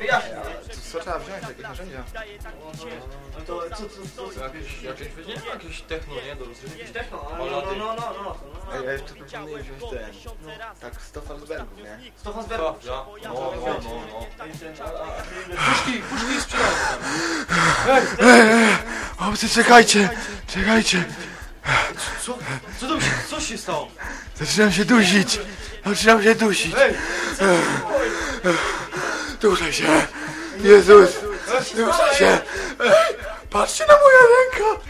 wziąć jakieś narzędzia. No to co, co, co? Jakieś, jakieś, nie, jakieś techno, nie? Do rozrywki. Jakieś techno, ale no, no, no, no, no, no. Ej, ja jeszcze proponuję wziąć ten, no, tak, stofa z Bergów, nie? Stefan Tak, Zberg. ja. No, no, no, no. no. Puszki, puszki sprzedają tam. Chłopcy, czekajcie, czekajcie. Co, co tam się, co się stało? Zaczynam się dusić. Zaczynam się dusić. Ej, Duszę się. Jezus. Duszę się. Patrzcie na moją rękę.